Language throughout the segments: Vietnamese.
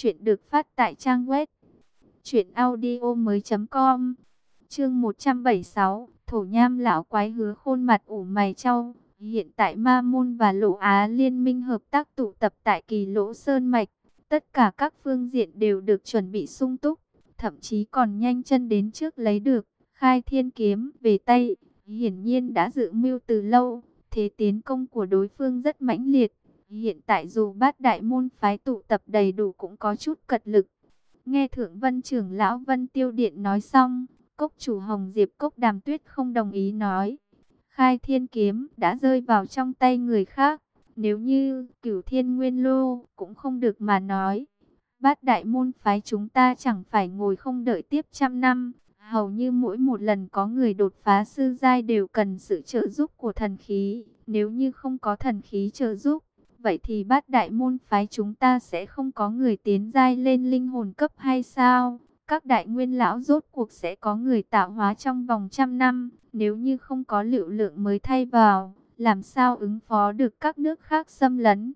Chuyện được phát tại trang web truyệnaudiomoi.com. Chương 176, Thổ Nham lão quái hứa khôn mặt ủ mày chau. Hiện tại Ma môn và Lỗ Á liên minh hợp tác tụ tập tại Kỳ Lỗ Sơn mạch, tất cả các phương diện đều được chuẩn bị sung túc, thậm chí còn nhanh chân đến trước lấy được Khai Thiên kiếm về tay, hiển nhiên đã dự mưu từ lâu, thế tiến công của đối phương rất mãnh liệt. Hiện tại dù bát đại môn phái tụ tập đầy đủ cũng có chút cật lực. Nghe Thượng Vân trưởng lão Vân Tiêu Điện nói xong, cốc chủ Hồng Diệp cốc đàm tuyết không đồng ý nói. Khai thiên kiếm đã rơi vào trong tay người khác. Nếu như cửu thiên nguyên lô cũng không được mà nói. Bát đại môn phái chúng ta chẳng phải ngồi không đợi tiếp trăm năm. Hầu như mỗi một lần có người đột phá sư giai đều cần sự trợ giúp của thần khí. Nếu như không có thần khí trợ giúp, vậy thì bát đại môn phái chúng ta sẽ không có người tiến giai lên linh hồn cấp hay sao? Các đại nguyên lão rốt cuộc sẽ có người tạo hóa trong vòng trăm năm, nếu như không có liệu lượng mới thay vào, làm sao ứng phó được các nước khác xâm lấn?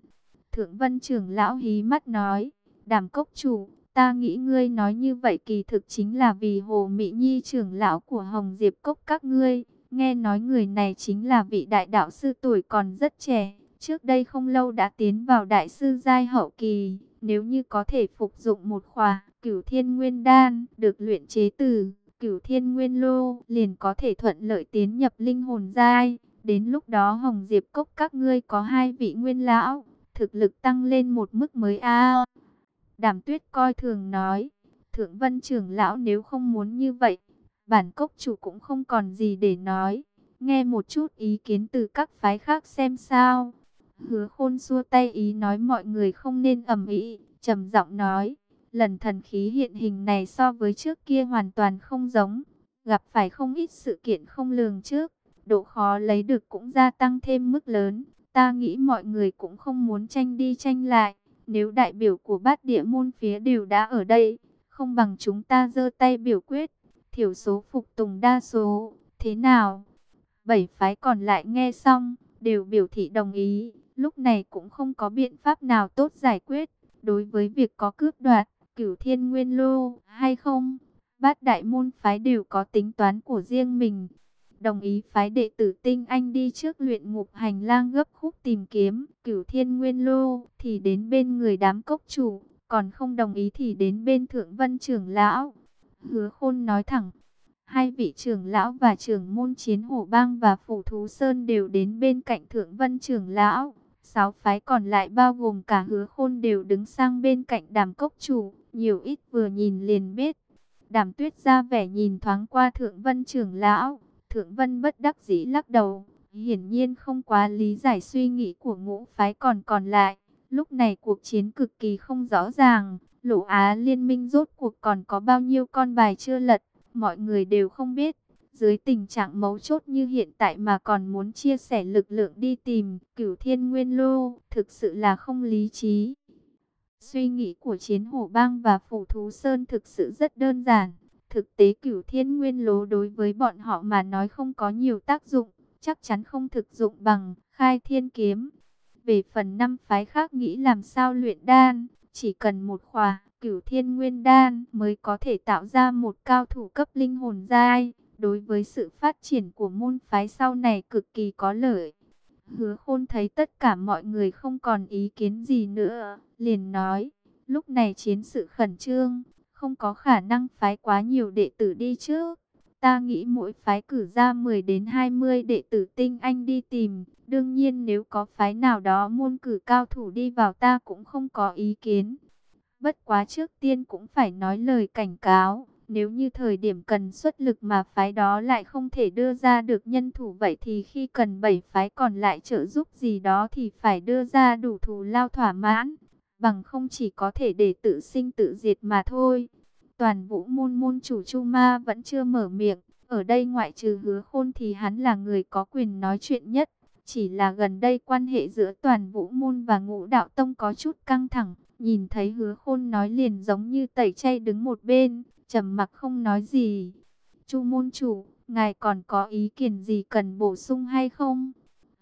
Thượng Vân trưởng lão hí mắt nói, đàm cốc chủ, ta nghĩ ngươi nói như vậy kỳ thực chính là vì Hồ Mỹ Nhi trưởng lão của Hồng Diệp Cốc các ngươi. Nghe nói người này chính là vị đại đạo sư tuổi còn rất trẻ, trước đây không lâu đã tiến vào đại sư giai hậu kỳ, nếu như có thể phục dụng một khóa Cửu Thiên Nguyên Đan được luyện chế từ Cửu Thiên Nguyên Lô, liền có thể thuận lợi tiến nhập linh hồn giai. Đến lúc đó Hồng Diệp Cốc các ngươi có hai vị nguyên lão, thực lực tăng lên một mức mới a. Đàm Tuyết coi thường nói, Thượng Vân trưởng lão nếu không muốn như vậy, bản cốc chủ cũng không còn gì để nói. Nghe một chút ý kiến từ các phái khác xem sao. Hứa khôn xua tay ý nói mọi người không nên ầm ĩ, trầm giọng nói, lần thần khí hiện hình này so với trước kia hoàn toàn không giống, gặp phải không ít sự kiện không lường trước, độ khó lấy được cũng gia tăng thêm mức lớn, ta nghĩ mọi người cũng không muốn tranh đi tranh lại, nếu đại biểu của bát địa môn phía đều đã ở đây, không bằng chúng ta giơ tay biểu quyết, thiểu số phục tùng đa số, thế nào? Bảy phái còn lại nghe xong, đều biểu thị đồng ý, lúc này cũng không có biện pháp nào tốt giải quyết, đối với việc có cướp đoạt, cửu thiên nguyên lô hay không, bát đại môn phái đều có tính toán của riêng mình. Đồng ý phái đệ tử tinh anh đi trước luyện ngục hành lang gấp khúc tìm kiếm cửu thiên nguyên lô thì đến bên người đám cốc chủ, còn không đồng ý thì đến bên thượng vân trưởng lão. Hứa khôn nói thẳng, hai vị trưởng lão và trưởng môn chiến hổ bang và phủ thú sơn đều đến bên cạnh thượng vân trưởng lão. Sáu phái còn lại bao gồm cả hứa khôn đều đứng sang bên cạnh đàm cốc chủ, nhiều ít vừa nhìn liền biết. Đàm tuyết ra vẻ nhìn thoáng qua thượng vân trưởng lão, thượng vân bất đắc dĩ lắc đầu, hiển nhiên không quá lý giải suy nghĩ của ngũ phái còn còn lại. Lúc này cuộc chiến cực kỳ không rõ ràng, lỗ Á liên minh rốt cuộc còn có bao nhiêu con bài chưa lật, mọi người đều không biết. Dưới tình trạng mấu chốt như hiện tại mà còn muốn chia sẻ lực lượng đi tìm cửu thiên nguyên lô, thực sự là không lý trí. Suy nghĩ của chiến hổ bang và phủ thú sơn thực sự rất đơn giản. Thực tế cửu thiên nguyên lô đối với bọn họ mà nói không có nhiều tác dụng, chắc chắn không thực dụng bằng khai thiên kiếm. Về phần năm phái khác nghĩ làm sao luyện đan, chỉ cần một khóa cửu thiên nguyên đan mới có thể tạo ra một cao thủ cấp linh hồn giai đối với sự phát triển của môn phái sau này cực kỳ có lợi. Hứa khôn thấy tất cả mọi người không còn ý kiến gì nữa, liền nói, lúc này chiến sự khẩn trương, không có khả năng phái quá nhiều đệ tử đi trước. Ta nghĩ mỗi phái cử ra 10 đến 20 đệ tử tinh anh đi tìm, đương nhiên nếu có phái nào đó môn cử cao thủ đi vào ta cũng không có ý kiến. Bất quá trước tiên cũng phải nói lời cảnh cáo, nếu như thời điểm cần xuất lực mà phái đó lại không thể đưa ra được nhân thủ vậy thì khi cần bảy phái còn lại trợ giúp gì đó thì phải đưa ra đủ thù lao thỏa mãn. Bằng không chỉ có thể để tự sinh tự diệt mà thôi. Toàn vũ môn môn chủ Chu Ma vẫn chưa mở miệng. Ở đây ngoại trừ hứa khôn thì hắn là người có quyền nói chuyện nhất. Chỉ là gần đây quan hệ giữa toàn vũ môn và ngũ đạo tông có chút căng thẳng. Nhìn thấy hứa khôn nói liền giống như tẩy chay đứng một bên trầm mặc không nói gì. Chu môn chủ, ngài còn có ý kiến gì cần bổ sung hay không?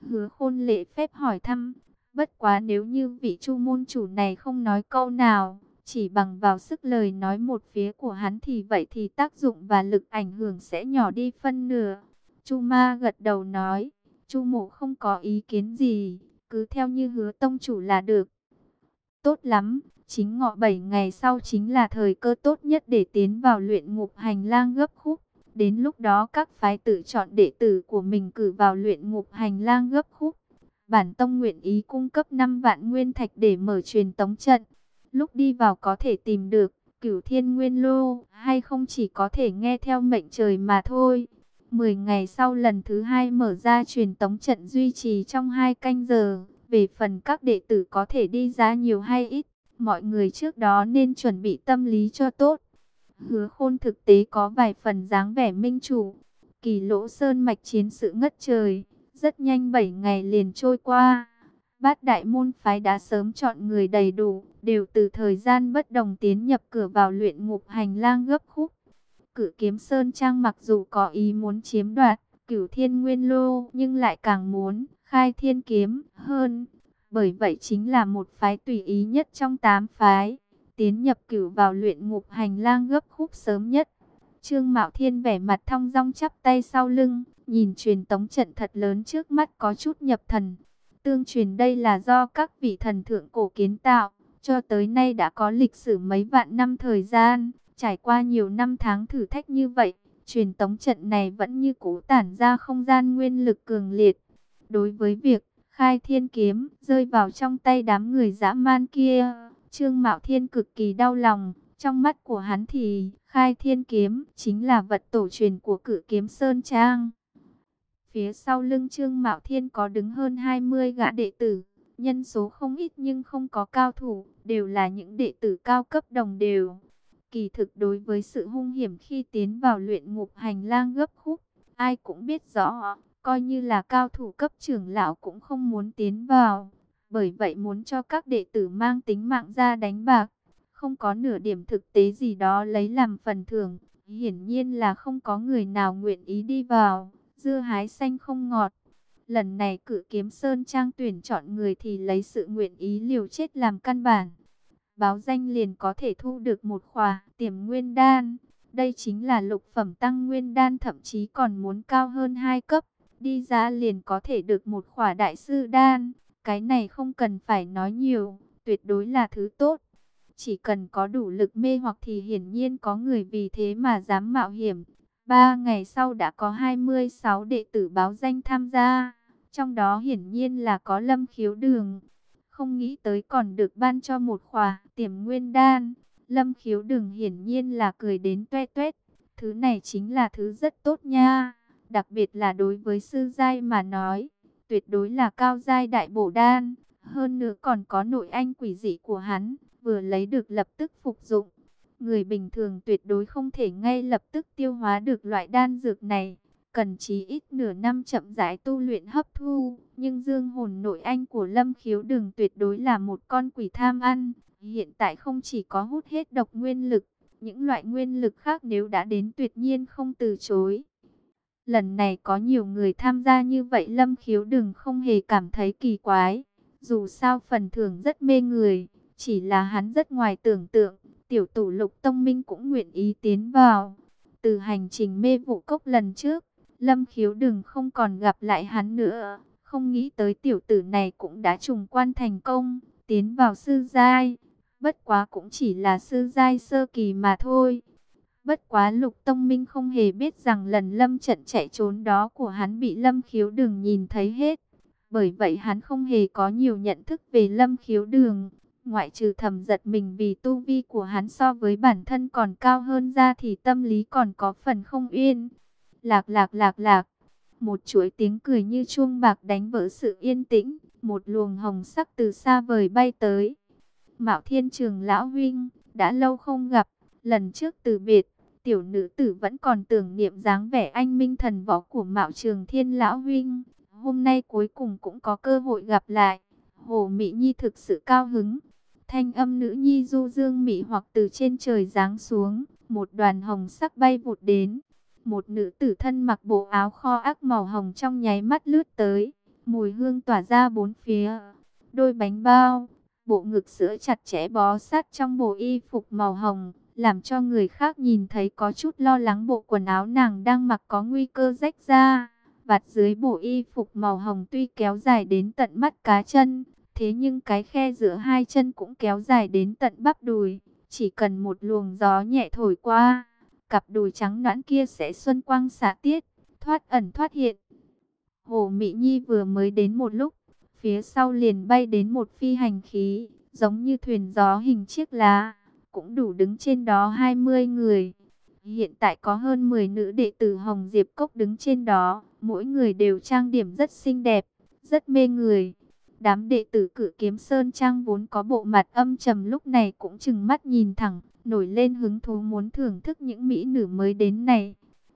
Hứa khôn lễ phép hỏi thăm. Bất quá nếu như vị chu môn chủ này không nói câu nào, Chỉ bằng vào sức lời nói một phía của hắn thì vậy thì tác dụng và lực ảnh hưởng sẽ nhỏ đi phân nửa. Chu Ma gật đầu nói, Chu Mộ không có ý kiến gì, cứ theo như hứa tông chủ là được. Tốt lắm, chính ngọ 7 ngày sau chính là thời cơ tốt nhất để tiến vào luyện ngục hành lang gấp khúc. Đến lúc đó các phái tự chọn đệ tử của mình cử vào luyện ngục hành lang gấp khúc. Bản tông nguyện ý cung cấp 5 vạn nguyên thạch để mở truyền tống trận. Lúc đi vào có thể tìm được cửu thiên nguyên lô hay không chỉ có thể nghe theo mệnh trời mà thôi. 10 ngày sau lần thứ hai mở ra truyền tống trận duy trì trong hai canh giờ. Về phần các đệ tử có thể đi ra nhiều hay ít, mọi người trước đó nên chuẩn bị tâm lý cho tốt. Hứa khôn thực tế có vài phần dáng vẻ minh chủ. Kỳ lỗ sơn mạch chiến sự ngất trời, rất nhanh 7 ngày liền trôi qua. Bát đại môn phái đã sớm chọn người đầy đủ, đều từ thời gian bất đồng tiến nhập cửa vào luyện ngục hành lang gấp khúc. Cử kiếm Sơn Trang mặc dù có ý muốn chiếm đoạt cửu thiên nguyên lô, nhưng lại càng muốn khai thiên kiếm hơn. Bởi vậy chính là một phái tùy ý nhất trong tám phái, tiến nhập cửu vào luyện ngục hành lang gấp khúc sớm nhất. Trương Mạo Thiên vẻ mặt thong dong chắp tay sau lưng, nhìn truyền tống trận thật lớn trước mắt có chút nhập thần. Tương truyền đây là do các vị thần thượng cổ kiến tạo, cho tới nay đã có lịch sử mấy vạn năm thời gian, trải qua nhiều năm tháng thử thách như vậy, truyền tống trận này vẫn như cũ tản ra không gian nguyên lực cường liệt. Đối với việc khai thiên kiếm rơi vào trong tay đám người dã man kia, Trương Mạo Thiên cực kỳ đau lòng, trong mắt của hắn thì khai thiên kiếm chính là vật tổ truyền của cử kiếm Sơn Trang. Phía sau lưng Trương Mạo Thiên có đứng hơn 20 gã đệ tử, nhân số không ít nhưng không có cao thủ, đều là những đệ tử cao cấp đồng đều. Kỳ thực đối với sự hung hiểm khi tiến vào luyện ngục hành lang gấp khúc, ai cũng biết rõ, coi như là cao thủ cấp trưởng lão cũng không muốn tiến vào. Bởi vậy muốn cho các đệ tử mang tính mạng ra đánh bạc, không có nửa điểm thực tế gì đó lấy làm phần thưởng. Hiển nhiên là không có người nào nguyện ý đi vào, dưa hái xanh không ngọt. Lần này cử kiếm Sơn Trang tuyển chọn người thì lấy sự nguyện ý liều chết làm căn bản. Báo danh liền có thể thu được một khóa tiềm nguyên đan. Đây chính là lục phẩm tăng nguyên đan thậm chí còn muốn cao hơn hai cấp. Đi ra liền có thể được một khỏa đại sư đan. Cái này không cần phải nói nhiều, tuyệt đối là thứ tốt. Chỉ cần có đủ lực mê hoặc thì hiển nhiên có người vì thế mà dám mạo hiểm. Ba ngày sau đã có 26 đệ tử báo danh tham gia. Trong đó hiển nhiên là có lâm khiếu đường. Không nghĩ tới còn được ban cho một khỏa tiềm nguyên đan. Lâm khiếu đường hiển nhiên là cười đến toe toét. Thứ này chính là thứ rất tốt nha. Đặc biệt là đối với sư giai mà nói. Tuyệt đối là cao giai đại bổ đan. Hơn nữa còn có nội anh quỷ dị của hắn. Vừa lấy được lập tức phục dụng. Người bình thường tuyệt đối không thể ngay lập tức tiêu hóa được loại đan dược này cần chí ít nửa năm chậm rãi tu luyện hấp thu. Nhưng dương hồn nội anh của Lâm Khiếu đường tuyệt đối là một con quỷ tham ăn. Hiện tại không chỉ có hút hết độc nguyên lực, những loại nguyên lực khác nếu đã đến tuyệt nhiên không từ chối. Lần này có nhiều người tham gia như vậy Lâm Khiếu Đừng không hề cảm thấy kỳ quái. Dù sao phần thưởng rất mê người, chỉ là hắn rất ngoài tưởng tượng, tiểu tủ lục tông minh cũng nguyện ý tiến vào. Từ hành trình mê vụ cốc lần trước, Lâm khiếu đừng không còn gặp lại hắn nữa. Không nghĩ tới tiểu tử này cũng đã trùng quan thành công, tiến vào sư giai. Bất quá cũng chỉ là sư giai sơ kỳ mà thôi. Bất quá lục tông minh không hề biết rằng lần lâm trận chạy trốn đó của hắn bị lâm khiếu đường nhìn thấy hết. Bởi vậy hắn không hề có nhiều nhận thức về lâm khiếu đường. Ngoại trừ thầm giật mình vì tu vi của hắn so với bản thân còn cao hơn ra thì tâm lý còn có phần không yên. Lạc lạc lạc lạc. Một chuỗi tiếng cười như chuông bạc đánh vỡ sự yên tĩnh. Một luồng hồng sắc từ xa vời bay tới. Mạo Thiên Trường Lão Huynh, đã lâu không gặp. Lần trước từ biệt, tiểu nữ tử vẫn còn tưởng niệm dáng vẻ anh minh thần võ của Mạo Trường Thiên Lão Huynh. Hôm nay cuối cùng cũng có cơ hội gặp lại. Hồ Mỹ Nhi thực sự cao hứng. Thanh âm nữ nhi du dương mỹ hoặc từ trên trời giáng xuống, một đoàn hồng sắc bay vụt đến. Một nữ tử thân mặc bộ áo kho ác màu hồng trong nháy mắt lướt tới, mùi hương tỏa ra bốn phía. Đôi bánh bao, bộ ngực sữa chặt chẽ bó sát trong bộ y phục màu hồng, làm cho người khác nhìn thấy có chút lo lắng bộ quần áo nàng đang mặc có nguy cơ rách ra. Vạt dưới bộ y phục màu hồng tuy kéo dài đến tận mắt cá chân, thế nhưng cái khe giữa hai chân cũng kéo dài đến tận bắp đùi, chỉ cần một luồng gió nhẹ thổi qua, cặp đùi trắng nõn kia sẽ xuân quang xạ tiết, thoát ẩn thoát hiện. Hồ Mỹ Nhi vừa mới đến một lúc, phía sau liền bay đến một phi hành khí, giống như thuyền gió hình chiếc lá, cũng đủ đứng trên đó 20 người. Hiện tại có hơn 10 nữ đệ tử Hồng Diệp Cốc đứng trên đó, mỗi người đều trang điểm rất xinh đẹp, rất mê người. Đám đệ tử cử kiếm Sơn Trang vốn có bộ mặt âm trầm lúc này cũng chừng mắt nhìn thẳng, nổi lên hứng thú muốn thưởng thức những mỹ nữ mới đến này.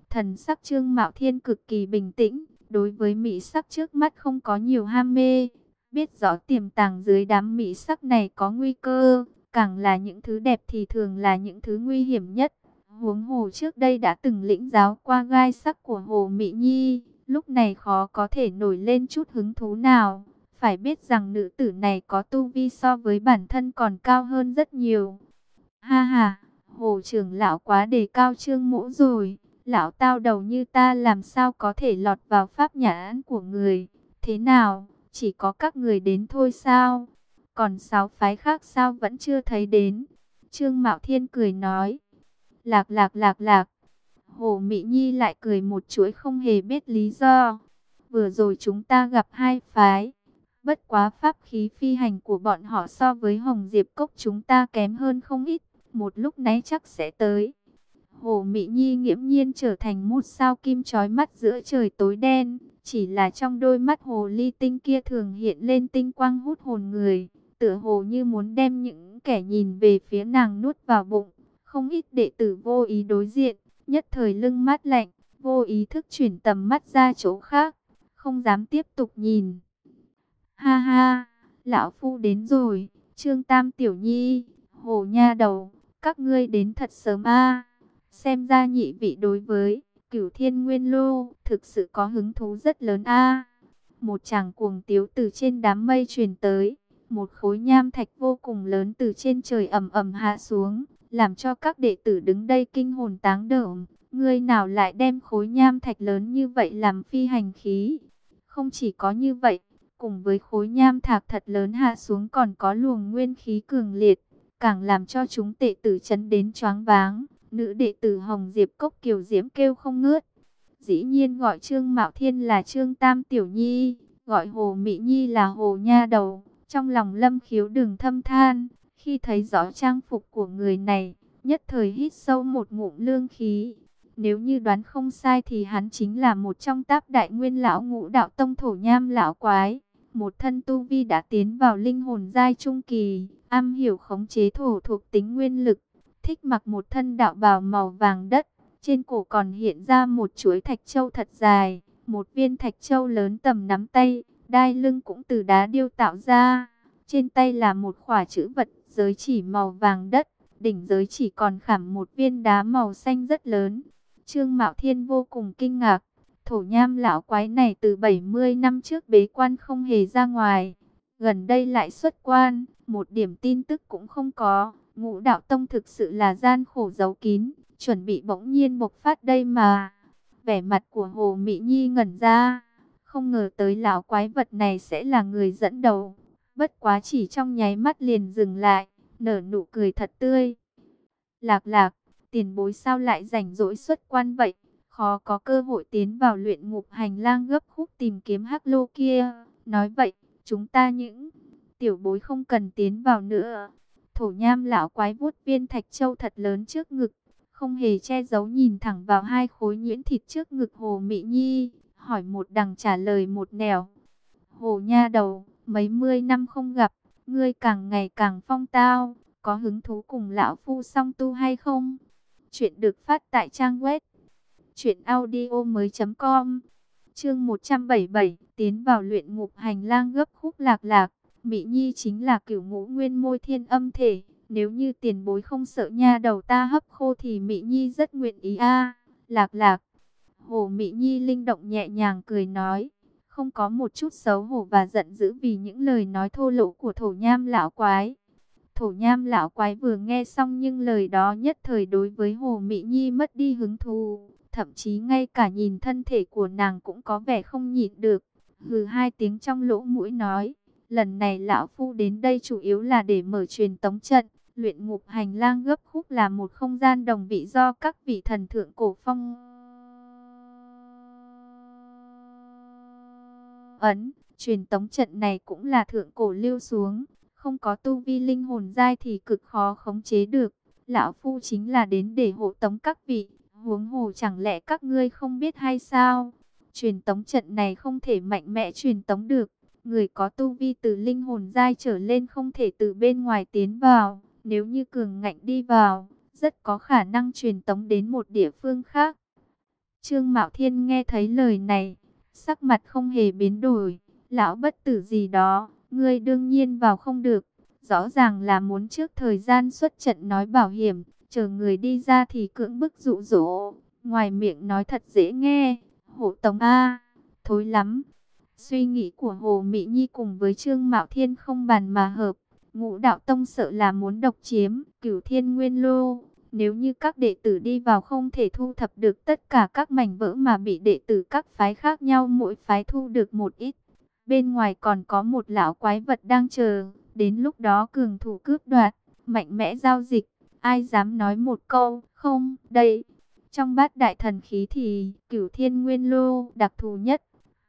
Thần sắc Trương Mạo Thiên cực kỳ bình tĩnh, đối với mỹ sắc trước mắt không có nhiều ham mê, biết rõ tiềm tàng dưới đám mỹ sắc này có nguy cơ, càng là những thứ đẹp thì thường là những thứ nguy hiểm nhất. Huống hồ trước đây đã từng lĩnh giáo qua gai sắc của Hồ Mỹ Nhi, lúc này khó có thể nổi lên chút hứng thú nào. Phải biết rằng nữ tử này có tu vi so với bản thân còn cao hơn rất nhiều. Ha ha, Hồ trưởng lão quá đề cao trương mũ rồi. Lão tao đầu như ta làm sao có thể lọt vào pháp nhãn của người. Thế nào, chỉ có các người đến thôi sao? Còn sáu phái khác sao vẫn chưa thấy đến? Trương Mạo Thiên cười nói. Lạc lạc lạc lạc. Hồ Mỹ Nhi lại cười một chuỗi không hề biết lý do. Vừa rồi chúng ta gặp hai phái. Bất quá pháp khí phi hành của bọn họ so với Hồng Diệp Cốc chúng ta kém hơn không ít. Một lúc nãy chắc sẽ tới. Hồ Mỹ Nhi nghiễm nhiên trở thành một sao kim chói mắt giữa trời tối đen. Chỉ là trong đôi mắt hồ ly tinh kia thường hiện lên tinh quang hút hồn người. Tựa hồ như muốn đem những kẻ nhìn về phía nàng nuốt vào bụng. Không ít đệ tử vô ý đối diện, nhất thời lưng mát lạnh, vô ý thức chuyển tầm mắt ra chỗ khác, không dám tiếp tục nhìn. Ha ha, lão phu đến rồi, Trương Tam Tiểu Nhi, Hồ Nha Đầu, các ngươi đến thật sớm a. Xem ra nhị vị đối với Cửu Thiên Nguyên Lô thực sự có hứng thú rất lớn a. Một chàng cuồng tiếu từ trên đám mây truyền tới, một khối nham thạch vô cùng lớn từ trên trời ầm ầm hạ xuống, làm cho các đệ tử đứng đây kinh hồn táng đởm. Ngươi nào lại đem khối nham thạch lớn như vậy làm phi hành khí? Không chỉ có như vậy, cùng với khối nham thạch thật lớn hạ xuống còn có luồng nguyên khí cường liệt, càng làm cho chúng đệ tử chấn đến choáng váng. Nữ đệ tử Hồng Diệp Cốc Kiều Diễm kêu không ngớt. Dĩ nhiên gọi Trương Mạo Thiên là Trương Tam Tiểu Nhi, gọi Hồ Mỹ Nhi là Hồ Nha Đầu. Trong lòng lâm khiếu đường thâm than, khi thấy rõ trang phục của người này, nhất thời hít sâu một ngụm lương khí. Nếu như đoán không sai thì hắn chính là một trong táp đại nguyên lão ngũ đạo tông thổ nham lão quái. Một thân tu vi đã tiến vào linh hồn giai trung kỳ, am hiểu khống chế thổ thuộc tính nguyên lực, thích mặc một thân đạo bào màu vàng đất. Trên cổ còn hiện ra một chuỗi thạch châu thật dài, một viên thạch châu lớn tầm nắm tay, đai lưng cũng từ đá điêu tạo ra. Trên tay là một khỏa chữ vật giới chỉ màu vàng đất, đỉnh giới chỉ còn khảm một viên đá màu xanh rất lớn. Trương Mạo Thiên vô cùng kinh ngạc, thổ nham lão quái này từ 70 năm trước bế quan không hề ra ngoài. Gần đây lại xuất quan, một điểm tin tức cũng không có. Ngũ đạo tông thực sự là gian khổ giấu kín, chuẩn bị bỗng nhiên bộc phát đây mà. Vẻ mặt của Hồ Mỹ Nhi ngẩn ra, không ngờ tới lão quái vật này sẽ là người dẫn đầu. Bất quá chỉ trong nháy mắt liền dừng lại, nở nụ cười thật tươi. Lạc lạc, tiền bối sao lại rảnh rỗi xuất quan vậy? Khó có cơ hội tiến vào luyện ngục hành lang gấp khúc tìm kiếm hắc lô kia. Nói vậy, chúng ta những tiểu bối không cần tiến vào nữa. Thổ nham lão quái vuốt viên thạch châu thật lớn trước ngực, không hề che giấu nhìn thẳng vào hai khối nhuyễn thịt trước ngực Hồ Mỹ Nhi, hỏi một đằng trả lời một nẻo. Hồ nha đầu, mấy mươi năm không gặp, ngươi càng ngày càng phong tao, có hứng thú cùng lão phu song tu hay không? Chuyện được phát tại trang web truyệnaudiomoi.com. Chương 177, tiến vào luyện ngục hành lang gấp khúc lạc lạc, Mỹ Nhi chính là cửu ngũ nguyên môi thiên âm thể, nếu như tiền bối không sợ nha đầu ta hấp khô thì Mỹ Nhi rất nguyện ý a. Lạc lạc. Hồ Mỹ Nhi linh động nhẹ nhàng cười nói, không có một chút xấu hổ và giận dữ vì những lời nói thô lỗ của thổ nham lão quái. Thổ nham lão quái vừa nghe xong nhưng lời đó nhất thời đối với Hồ Mỹ Nhi mất đi hứng thú. Thậm chí ngay cả nhìn thân thể của nàng cũng có vẻ không nhịn được. Hừ hai tiếng trong lỗ mũi nói. Lần này lão phu đến đây chủ yếu là để mở truyền tống trận. Luyện ngục hành lang gấp khúc là một không gian đồng vị do các vị thần thượng cổ phong ấn. Truyền tống trận này cũng là thượng cổ lưu xuống không có tu vi linh hồn giai thì cực khó khống chế được. Lão Phu chính là đến để hộ tống các vị, huống hồ chẳng lẽ các ngươi không biết hay sao? Truyền tống trận này không thể mạnh mẽ truyền tống được. Người có tu vi từ linh hồn giai trở lên không thể từ bên ngoài tiến vào. Nếu như cường ngạnh đi vào, rất có khả năng truyền tống đến một địa phương khác. Trương Mạo Thiên nghe thấy lời này, sắc mặt không hề biến đổi. Lão bất tử gì đó, Ngươi đương nhiên vào không được. Rõ ràng là muốn trước thời gian xuất trận nói bảo hiểm, chờ người đi ra thì cưỡng bức dụ dỗ. Ngoài miệng nói thật dễ nghe, hộ tống A, thối lắm. Suy nghĩ của Hồ Mỹ Nhi cùng với Trương Mạo Thiên không bàn mà hợp. Ngũ đạo tông sợ là muốn độc chiếm cửu thiên nguyên lô. Nếu như các đệ tử đi vào không thể thu thập được tất cả các mảnh vỡ mà bị đệ tử các phái khác nhau mỗi phái thu được một ít. Bên ngoài còn có một lão quái vật đang chờ. Đến lúc đó cường thủ cướp đoạt, mạnh mẽ giao dịch. Ai dám nói một câu, không, đây. Trong bát đại thần khí thì cửu thiên nguyên lô đặc thù nhất.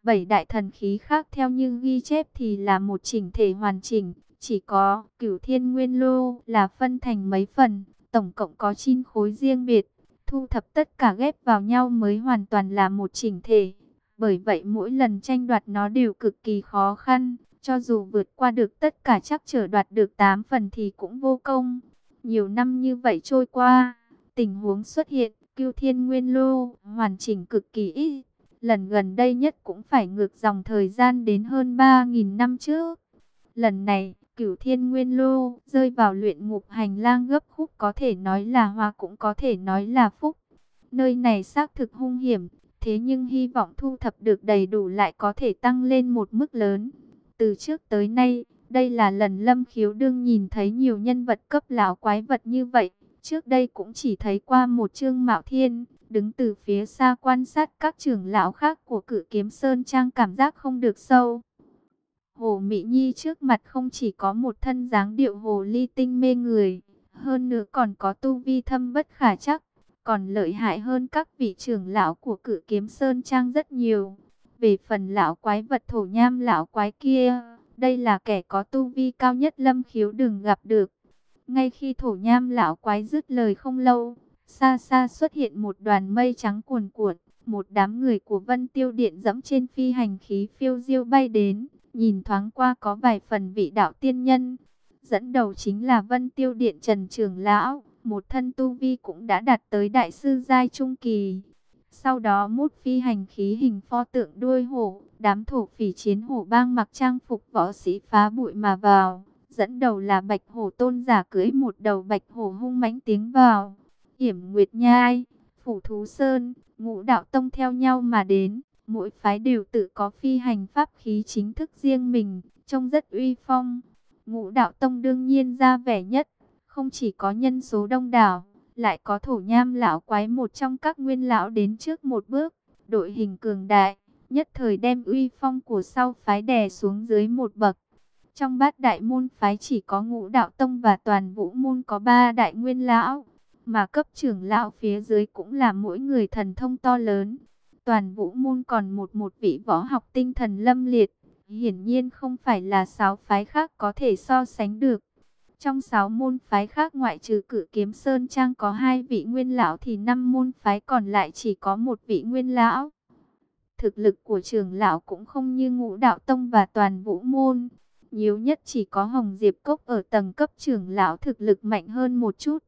Bảy đại thần khí khác theo như ghi chép thì là một chỉnh thể hoàn chỉnh. Chỉ có cửu thiên nguyên lô là phân thành mấy phần, tổng cộng có 9 khối riêng biệt. Thu thập tất cả ghép vào nhau mới hoàn toàn là một chỉnh thể. Bởi vậy mỗi lần tranh đoạt nó đều cực kỳ khó khăn. Cho dù vượt qua được tất cả chắc trở đoạt được 8 phần thì cũng vô công. Nhiều năm như vậy trôi qua, tình huống xuất hiện, Cưu Thiên Nguyên Lô hoàn chỉnh cực kỳ ít. Lần gần đây nhất cũng phải ngược dòng thời gian đến hơn 3.000 năm trước. Lần này, Cửu Thiên Nguyên Lô rơi vào luyện ngục hành lang gấp khúc có thể nói là hoa cũng có thể nói là phúc. Nơi này xác thực hung hiểm, Thế nhưng hy vọng thu thập được đầy đủ lại có thể tăng lên một mức lớn. Từ trước tới nay, đây là lần Lâm Khiếu đương nhìn thấy nhiều nhân vật cấp lão quái vật như vậy. Trước đây cũng chỉ thấy qua một chương mạo thiên, đứng từ phía xa quan sát các trưởng lão khác của cử kiếm Sơn Trang cảm giác không được sâu. Hồ Mỹ Nhi trước mặt không chỉ có một thân dáng điệu hồ ly tinh mê người, hơn nữa còn có tu vi thâm bất khả chắc còn lợi hại hơn các vị trưởng lão của cử kiếm Sơn Trang rất nhiều. Về phần lão quái vật thổ nham lão quái kia, đây là kẻ có tu vi cao nhất lâm khiếu đừng gặp được. Ngay khi thổ nham lão quái dứt lời không lâu, xa xa xuất hiện một đoàn mây trắng cuồn cuộn, một đám người của Vân Tiêu Điện dẫm trên phi hành khí phiêu diêu bay đến, nhìn thoáng qua có vài phần vị đạo tiên nhân. Dẫn đầu chính là Vân Tiêu Điện Trần Trường Lão, một thân tu vi cũng đã đạt tới đại sư giai trung kỳ. Sau đó mút phi hành khí hình pho tượng đuôi hổ, đám thổ phỉ chiến hổ bang mặc trang phục võ sĩ phá bụi mà vào. Dẫn đầu là bạch hổ tôn giả cưới một đầu bạch hổ hung mãnh tiếng vào. Hiểm Nguyệt Nhai, Phủ Thú Sơn, ngũ đạo tông theo nhau mà đến. Mỗi phái đều tự có phi hành pháp khí chính thức riêng mình, trông rất uy phong. Ngũ đạo tông đương nhiên ra vẻ nhất, không chỉ có nhân số đông đảo, lại có thổ nham lão quái một trong các nguyên lão đến trước một bước, đội hình cường đại, nhất thời đem uy phong của sau phái đè xuống dưới một bậc. Trong bát đại môn phái chỉ có ngũ đạo tông và toàn vũ môn có ba đại nguyên lão, mà cấp trưởng lão phía dưới cũng là mỗi người thần thông to lớn. Toàn vũ môn còn một một vị võ học tinh thần lâm liệt, hiển nhiên không phải là sáu phái khác có thể so sánh được. Trong sáu môn phái khác ngoại trừ cử kiếm Sơn Trang có hai vị nguyên lão thì năm môn phái còn lại chỉ có một vị nguyên lão. Thực lực của trường lão cũng không như ngũ đạo tông và toàn vũ môn. Nhiều nhất chỉ có Hồng Diệp Cốc ở tầng cấp trưởng lão thực lực mạnh hơn một chút.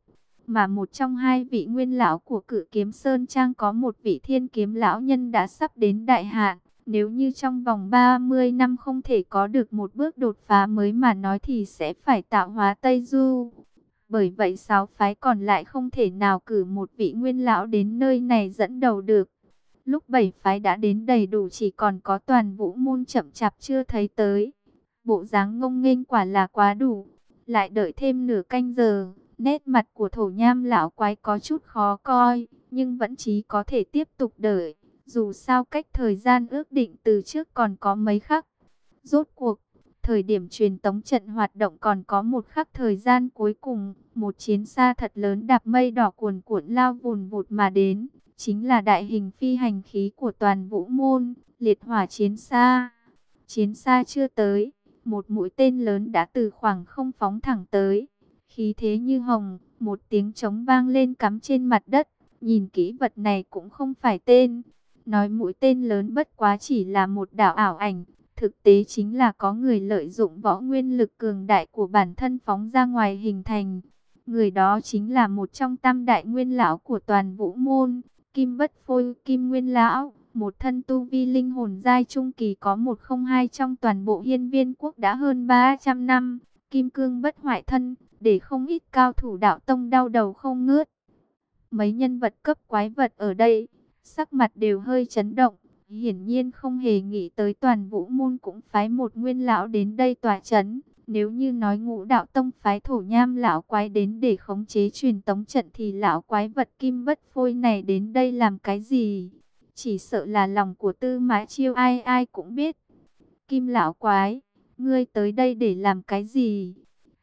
Mà một trong hai vị nguyên lão của cử kiếm Sơn Trang có một vị thiên kiếm lão nhân đã sắp đến đại hạn. Nếu như trong vòng 30 năm không thể có được một bước đột phá mới mà nói thì sẽ phải tạo hóa Tây Du. Bởi vậy sáu phái còn lại không thể nào cử một vị nguyên lão đến nơi này dẫn đầu được. Lúc bảy phái đã đến đầy đủ chỉ còn có toàn vũ môn chậm chạp chưa thấy tới. Bộ dáng ngông nghênh quả là quá đủ. Lại đợi thêm nửa canh giờ, nét mặt của thổ nham lão quái có chút khó coi, nhưng vẫn chí có thể tiếp tục đợi. Dù sao cách thời gian ước định từ trước còn có mấy khắc. Rốt cuộc, thời điểm truyền tống trận hoạt động còn có một khắc thời gian cuối cùng. Một chiến xa thật lớn đạp mây đỏ cuồn cuộn lao vùn vụt mà đến. Chính là đại hình phi hành khí của toàn vũ môn, liệt hỏa chiến xa. Chiến xa chưa tới, một mũi tên lớn đã từ khoảng không phóng thẳng tới. Khí thế như hồng, một tiếng trống vang lên cắm trên mặt đất. Nhìn kỹ vật này cũng không phải tên. Nói mũi tên lớn bất quá chỉ là một đảo ảo ảnh. Thực tế chính là có người lợi dụng võ nguyên lực cường đại của bản thân phóng ra ngoài hình thành. Người đó chính là một trong tam đại nguyên lão của toàn vũ môn, Kim Bất Phôi, Kim Nguyên Lão. Một thân tu vi linh hồn giai trung kỳ có một không hai trong toàn bộ hiên viên quốc đã hơn 300 năm. Kim cương bất hoại thân, để không ít cao thủ đạo tông đau đầu không ngớt. Mấy nhân vật cấp quái vật ở đây, sắc mặt đều hơi chấn động. Hiển nhiên không hề nghĩ tới toàn vũ môn cũng phái một nguyên lão đến đây tòa chấn. Nếu như nói ngũ đạo tông phái thổ nham lão quái đến để khống chế truyền tống trận thì lão quái vật kim bất phôi này đến đây làm cái gì? Chỉ sợ là lòng của tư mã chiêu ai ai cũng biết. Kim lão quái, ngươi tới đây để làm cái gì?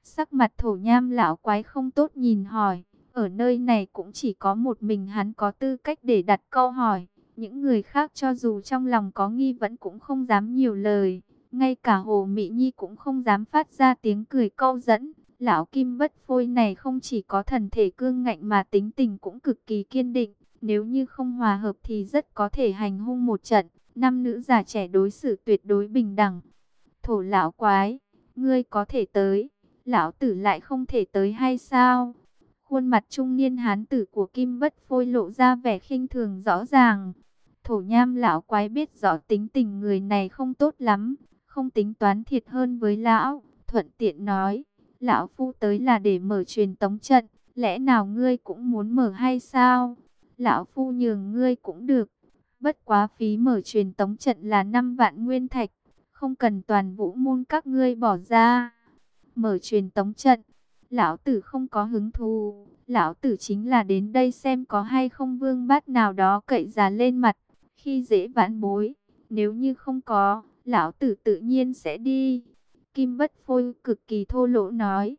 Sắc mặt thổ nham lão quái không tốt nhìn hỏi. Ở nơi này cũng chỉ có một mình hắn có tư cách để đặt câu hỏi. Những người khác cho dù trong lòng có nghi vẫn cũng không dám nhiều lời. Ngay cả Hồ Mỹ Nhi cũng không dám phát ra tiếng cười câu dẫn. Lão Kim bất phôi này không chỉ có thần thể cương ngạnh mà tính tình cũng cực kỳ kiên định. Nếu như không hòa hợp thì rất có thể hành hung một trận. nam nữ già trẻ đối xử tuyệt đối bình đẳng. Thổ lão quái, ngươi có thể tới. Lão tử lại không thể tới hay sao? Khuôn mặt trung niên hán tử của Kim bất phôi lộ ra vẻ khinh thường rõ ràng. Thổ nham lão quái biết rõ tính tình người này không tốt lắm không tính toán thiệt hơn với lão, thuận tiện nói, lão phu tới là để mở truyền tống trận, lẽ nào ngươi cũng muốn mở hay sao? Lão phu nhường ngươi cũng được, bất quá phí mở truyền tống trận là 5 vạn nguyên thạch, không cần toàn vũ môn các ngươi bỏ ra. Mở truyền tống trận, lão tử không có hứng thú, lão tử chính là đến đây xem có hay không vương bát nào đó cậy già lên mặt, khi dễ vãn bối, nếu như không có lão tử tự nhiên sẽ đi. Kim bất phôi cực kỳ thô lỗ nói.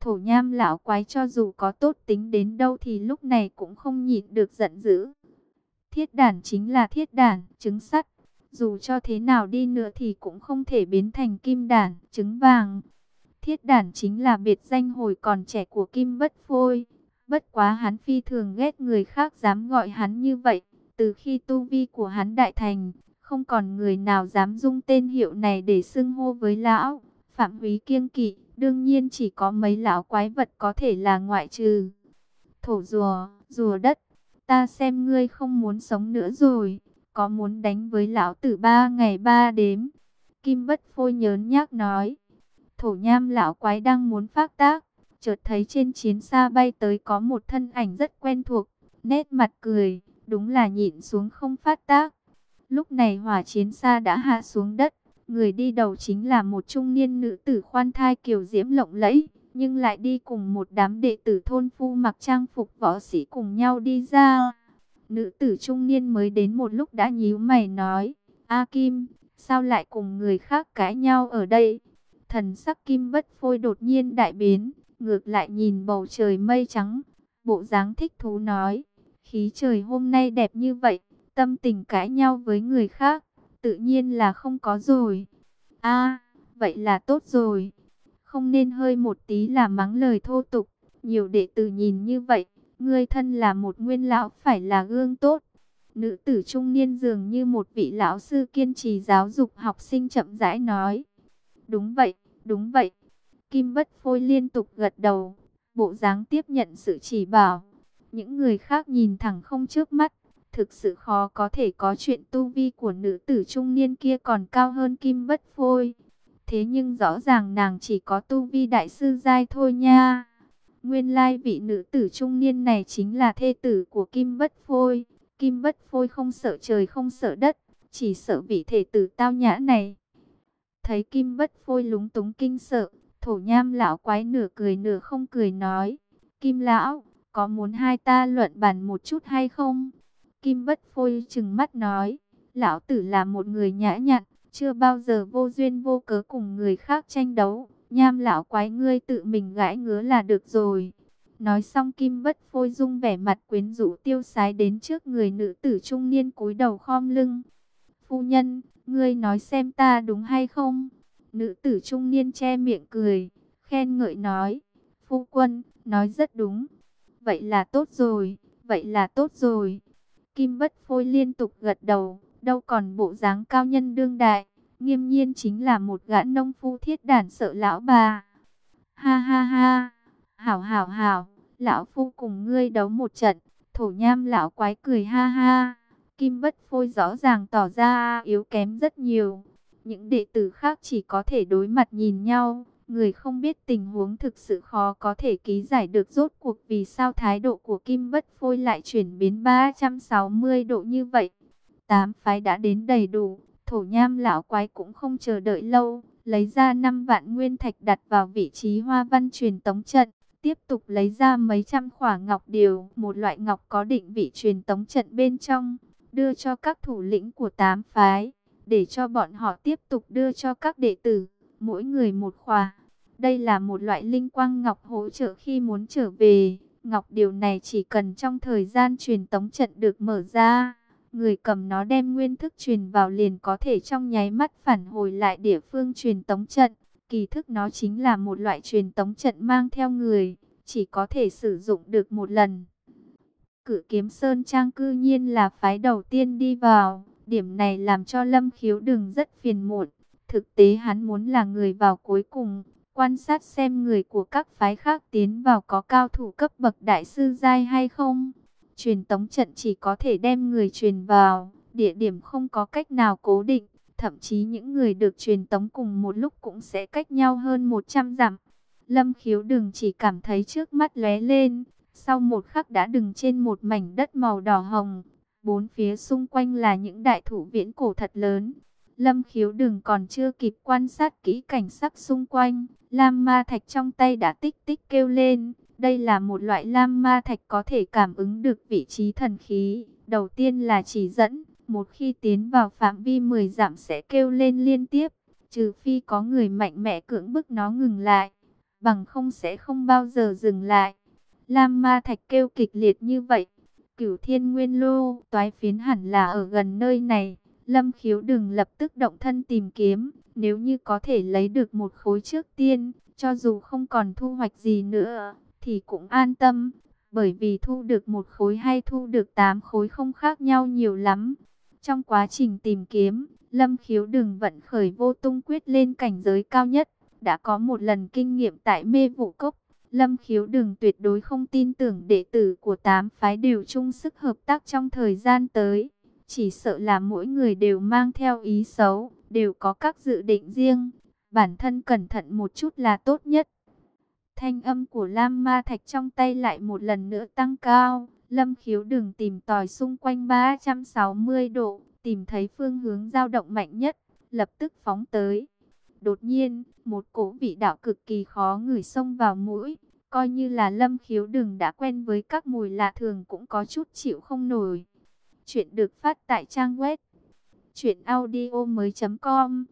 Thổ nham lão quái cho dù có tốt tính đến đâu thì lúc này cũng không nhịn được giận dữ. Thiết đản chính là thiết đản, trứng sắt. Dù cho thế nào đi nữa thì cũng không thể biến thành kim đản, trứng vàng. Thiết đản chính là biệt danh hồi còn trẻ của kim bất phôi. Bất quá hắn phi thường ghét người khác dám gọi hắn như vậy. Từ khi tu vi của hắn đại thành, không còn người nào dám dung tên hiệu này để xưng hô với lão. Phạm Húy kiêng kỵ, đương nhiên chỉ có mấy lão quái vật có thể là ngoại trừ. Thổ rùa, rùa đất, ta xem ngươi không muốn sống nữa rồi, có muốn đánh với lão tử ba ngày ba đếm. Kim bất phôi nhớn nhác nói, thổ nham lão quái đang muốn phát tác, chợt thấy trên chiến xa bay tới có một thân ảnh rất quen thuộc, nét mặt cười, đúng là nhịn xuống không phát tác. Lúc này hỏa chiến xa đã hạ xuống đất, người đi đầu chính là một trung niên nữ tử khoan thai kiều diễm lộng lẫy, nhưng lại đi cùng một đám đệ tử thôn phu mặc trang phục võ sĩ cùng nhau đi ra. Nữ tử trung niên mới đến một lúc đã nhíu mày nói, A Kim, sao lại cùng người khác cãi nhau ở đây? Thần sắc Kim bất phôi đột nhiên đại biến, ngược lại nhìn bầu trời mây trắng, bộ dáng thích thú nói, khí trời hôm nay đẹp như vậy, tâm tình cãi nhau với người khác, tự nhiên là không có rồi. a vậy là tốt rồi. Không nên hơi một tí là mắng lời thô tục. Nhiều đệ tử nhìn như vậy, ngươi thân là một nguyên lão phải là gương tốt. Nữ tử trung niên dường như một vị lão sư kiên trì giáo dục học sinh chậm rãi nói. Đúng vậy, đúng vậy. Kim bất phôi liên tục gật đầu, bộ dáng tiếp nhận sự chỉ bảo. Những người khác nhìn thẳng không trước mắt, Thực sự khó có thể có chuyện tu vi của nữ tử trung niên kia còn cao hơn Kim Bất Phôi. Thế nhưng rõ ràng nàng chỉ có tu vi đại sư giai thôi nha. Nguyên lai vị nữ tử trung niên này chính là thê tử của Kim Bất Phôi. Kim bất phôi không sợ trời không sợ đất, chỉ sợ vị thể tử tao nhã này. Thấy Kim bất phôi lúng túng kinh sợ, thổ nham lão quái nửa cười nửa không cười nói. Kim lão, có muốn hai ta luận bàn một chút hay không? Kim bất phôi chừng mắt nói, lão tử là một người nhã nhặn, chưa bao giờ vô duyên vô cớ cùng người khác tranh đấu. Nham lão quái ngươi tự mình gãi ngứa là được rồi. Nói xong Kim Bất Phôi dung vẻ mặt quyến rũ tiêu sái đến trước người nữ tử trung niên cúi đầu khom lưng. Phu nhân, ngươi nói xem ta đúng hay không? Nữ tử trung niên che miệng cười, khen ngợi nói. Phu quân, nói rất đúng. Vậy là tốt rồi, vậy là tốt rồi. Kim Bất Phôi liên tục gật đầu, đâu còn bộ dáng cao nhân đương đại. Nghiêm nhiên chính là một gã nông phu thiết đản sợ lão bà. Ha ha ha, hảo hảo hảo, lão phu cùng ngươi đấu một trận. Thổ nham lão quái cười ha ha. Kim bất phôi rõ ràng tỏ ra yếu kém rất nhiều. Những đệ tử khác chỉ có thể đối mặt nhìn nhau. Người không biết tình huống thực sự khó có thể ký giải được rốt cuộc vì sao thái độ của Kim Bất Phôi lại chuyển biến 360 độ như vậy. Tám phái đã đến đầy đủ, Thổ nham lão quái cũng không chờ đợi lâu, lấy ra 5 vạn nguyên thạch đặt vào vị trí hoa văn truyền tống trận. Tiếp tục lấy ra mấy trăm khỏa ngọc điều, một loại ngọc có định vị truyền tống trận bên trong, đưa cho các thủ lĩnh của tám phái, để cho bọn họ tiếp tục đưa cho các đệ tử, mỗi người một khóa. Đây là một loại linh quang ngọc hỗ trợ khi muốn trở về. Ngọc điều này chỉ cần trong thời gian truyền tống trận được mở ra Người cầm nó đem nguyên thức truyền vào liền có thể trong nháy mắt phản hồi lại địa phương truyền tống trận. Kỳ thức nó chính là một loại truyền tống trận mang theo người, chỉ có thể sử dụng được một lần. Cử kiếm Sơn Trang cư nhiên là phái đầu tiên đi vào, điểm này làm cho Lâm Khiếu đừng rất phiền muộn. Thực tế hắn muốn là người vào cuối cùng, quan sát xem người của các phái khác tiến vào có cao thủ cấp bậc đại sư giai hay không. Truyền tống trận chỉ có thể đem người truyền vào, địa điểm không có cách nào cố định, thậm chí những người được truyền tống cùng một lúc cũng sẽ cách nhau hơn 100 dặm. Lâm khiếu đừng chỉ cảm thấy trước mắt lóe lên, sau một khắc đã đứng trên một mảnh đất màu đỏ hồng, bốn phía xung quanh là những đại thụ viễn cổ thật lớn. Lâm khiếu đừng còn chưa kịp quan sát kỹ cảnh sắc xung quanh, Lam ma thạch trong tay đã tích tích kêu lên, đây là một loại lam ma thạch có thể cảm ứng được vị trí thần khí. Đầu tiên là chỉ dẫn, một khi tiến vào phạm vi 10 dặm sẽ kêu lên liên tiếp, trừ phi có người mạnh mẽ cưỡng bức nó ngừng lại, bằng không sẽ không bao giờ dừng lại. Lam ma thạch kêu kịch liệt như vậy, cửu thiên nguyên lô, toái phiến hẳn là ở gần nơi này. Lâm khiếu đừng lập tức động thân tìm kiếm, nếu như có thể lấy được một khối trước tiên, cho dù không còn thu hoạch gì nữa, thì cũng an tâm, bởi vì thu được một khối hay thu được tám khối không khác nhau nhiều lắm. Trong quá trình tìm kiếm, Lâm Khiếu đừng vận khởi vô tung quyết lên cảnh giới cao nhất, đã có một lần kinh nghiệm tại mê vụ cốc. Lâm Khiếu đừng tuyệt đối không tin tưởng đệ tử của tám phái đều chung sức hợp tác trong thời gian tới. Chỉ sợ là mỗi người đều mang theo ý xấu, đều có các dự định riêng. Bản thân cẩn thận một chút là tốt nhất. Thanh âm của Lam Ma Thạch trong tay lại một lần nữa tăng cao. Lâm khiếu đừng tìm tòi xung quanh 360 độ, tìm thấy phương hướng dao động mạnh nhất, lập tức phóng tới. Đột nhiên, một cỗ vị đạo cực kỳ khó ngửi xông vào mũi, coi như là lâm khiếu đừng đã quen với các mùi lạ thường cũng có chút chịu không nổi. Chuyện được phát tại trang web truyệnaudio mới.com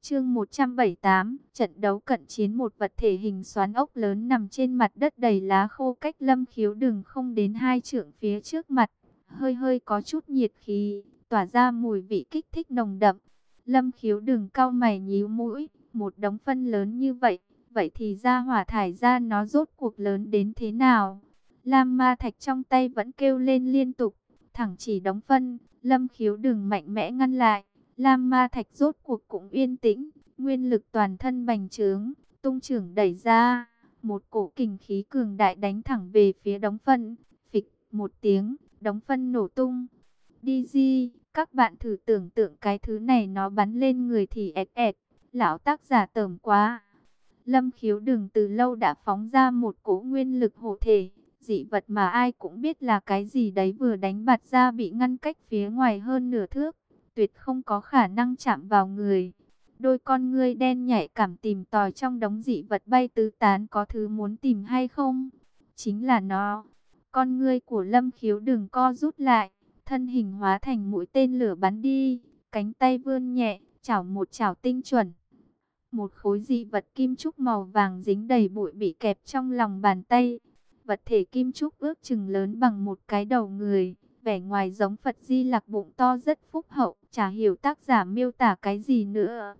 Chương 178, trận đấu cận chiến một vật thể hình xoắn ốc lớn nằm trên mặt đất đầy lá khô cách lâm khiếu đường không đến hai trượng phía trước mặt. Hơi hơi có chút nhiệt khí, tỏa ra mùi vị kích thích nồng đậm. Lâm khiếu đường cao mày nhíu mũi, một đống phân lớn như vậy, vậy thì ra hỏa thải ra nó rốt cuộc lớn đến thế nào? Lam ma thạch trong tay vẫn kêu lên liên tục, thẳng chỉ đóng phân, lâm khiếu đường mạnh mẽ ngăn lại. Lam ma thạch rốt cuộc cũng yên tĩnh, nguyên lực toàn thân bành trướng, tung trưởng đẩy ra, một cổ kình khí cường đại đánh thẳng về phía đóng phân, phịch một tiếng, đóng phân nổ tung. Đi di, các bạn thử tưởng tượng cái thứ này nó bắn lên người thì ẹt ẹt, lão tác giả tởm quá. Lâm khiếu đừng từ lâu đã phóng ra một cổ nguyên lực hộ thể, dị vật mà ai cũng biết là cái gì đấy vừa đánh bạt ra bị ngăn cách phía ngoài hơn nửa thước, tuyệt không có khả năng chạm vào người. Đôi con ngươi đen nhảy cảm tìm tòi trong đống dị vật bay tứ tán có thứ muốn tìm hay không? Chính là nó. Con ngươi của Lâm Khiếu đừng co rút lại, thân hình hóa thành mũi tên lửa bắn đi, cánh tay vươn nhẹ, chảo một chảo tinh chuẩn. Một khối dị vật kim trúc màu vàng dính đầy bụi bị kẹp trong lòng bàn tay. Vật thể kim trúc ước chừng lớn bằng một cái đầu người, vẻ ngoài giống Phật Di Lặc bụng to rất phúc hậu, chả hiểu tác giả miêu tả cái gì nữa.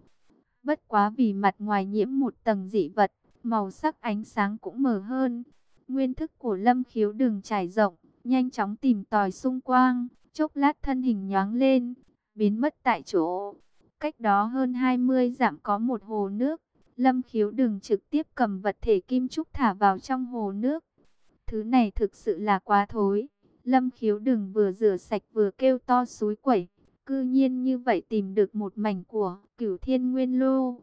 Bất quá vì mặt ngoài nhiễm một tầng dị vật, màu sắc ánh sáng cũng mờ hơn. Nguyên thức của Lâm Khiếu đường trải rộng, nhanh chóng tìm tòi xung quanh, chốc lát thân hình nhoáng lên, biến mất tại chỗ. Cách đó hơn 20 dặm có một hồ nước, Lâm Khiếu đường trực tiếp cầm vật thể kim trúc thả vào trong hồ nước. Thứ này thực sự là quá thối. Lâm Khiếu đường vừa rửa sạch vừa kêu to suối quẩy. Cư nhiên như vậy tìm được một mảnh của cửu thiên nguyên lô.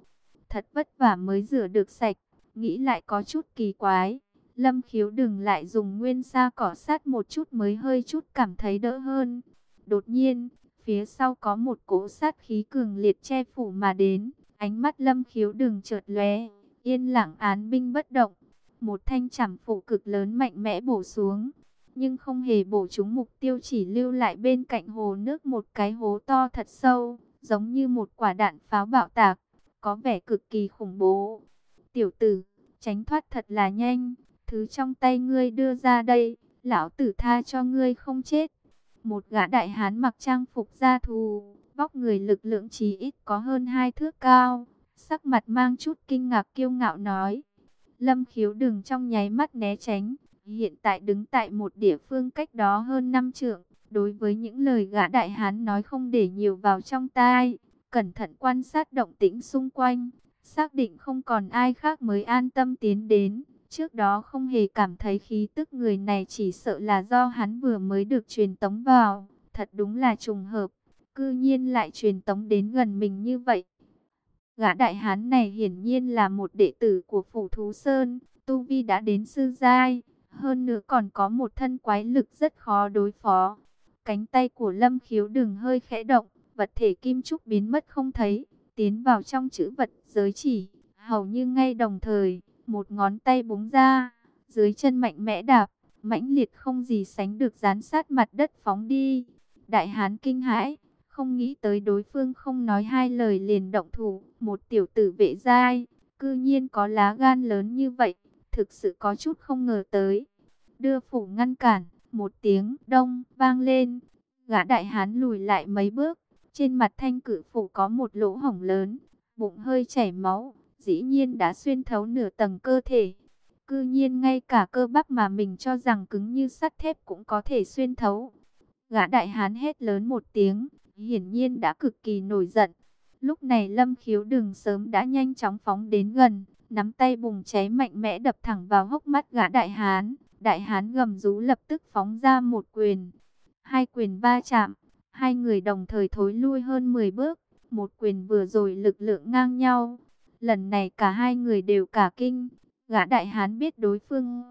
Thật vất vả mới rửa được sạch, nghĩ lại có chút kỳ quái. Lâm khiếu đừng lại dùng nguyên sa cỏ sát một chút mới hơi chút cảm thấy đỡ hơn. Đột nhiên, phía sau có một cỗ sát khí cường liệt che phủ mà đến. Ánh mắt lâm khiếu đừng chợt lóe, yên lặng án binh bất động. Một thanh chảm phủ cực lớn mạnh mẽ bổ xuống, nhưng không hề bổ trúng mục tiêu chỉ lưu lại bên cạnh hồ nước một cái hố to thật sâu, giống như một quả đạn pháo bạo tạc, có vẻ cực kỳ khủng bố. Tiểu tử, tránh thoát thật là nhanh, thứ trong tay ngươi đưa ra đây, lão tử tha cho ngươi không chết. Một gã đại hán mặc trang phục gia thù, vóc người lực lượng chỉ ít có hơn hai thước cao, sắc mặt mang chút kinh ngạc kiêu ngạo nói. Lâm khiếu đừng trong nháy mắt né tránh, hiện tại đứng tại một địa phương cách đó hơn năm trượng. Đối với những lời gã đại hán nói không để nhiều vào trong tai, cẩn thận quan sát động tĩnh xung quanh, xác định không còn ai khác mới an tâm tiến đến. Trước đó không hề cảm thấy khí tức người này chỉ sợ là do hắn vừa mới được truyền tống vào, thật đúng là trùng hợp, cư nhiên lại truyền tống đến gần mình như vậy. Gã đại hán này hiển nhiên là một đệ tử của Phủ Thú Sơn, Tu Vi đã đến sư giai, hơn nữa còn có một thân quái lực rất khó đối phó. Cánh tay của Lâm Khiếu đừng hơi khẽ động, vật thể kim trúc biến mất không thấy, tiến vào trong chữ vật giới chỉ, hầu như ngay đồng thời, một ngón tay búng ra, dưới chân mạnh mẽ đạp, mãnh liệt không gì sánh được dán sát mặt đất phóng đi. Đại hán kinh hãi, không nghĩ tới đối phương không nói hai lời liền động thủ, một tiểu tử vệ giai, cư nhiên có lá gan lớn như vậy, thực sự có chút không ngờ tới. Đưa phủ ngăn cản, một tiếng đông vang lên, gã đại hán lùi lại mấy bước, trên mặt thanh cử phủ có một lỗ hổng lớn, bụng hơi chảy máu, dĩ nhiên đã xuyên thấu nửa tầng cơ thể. Cư nhiên ngay cả cơ bắp mà mình cho rằng cứng như sắt thép cũng có thể xuyên thấu. Gã đại hán hét lớn một tiếng, hiển nhiên đã cực kỳ nổi giận. Lúc này lâm khiếu đường sớm đã nhanh chóng phóng đến gần, nắm tay bùng cháy mạnh mẽ đập thẳng vào hốc mắt gã đại hán. Đại hán gầm rú lập tức phóng ra một quyền. Hai quyền va chạm, hai người đồng thời thối lui hơn 10 bước. Một quyền vừa rồi lực lượng ngang nhau. Lần này cả hai người đều cả kinh. Gã đại hán biết đối phương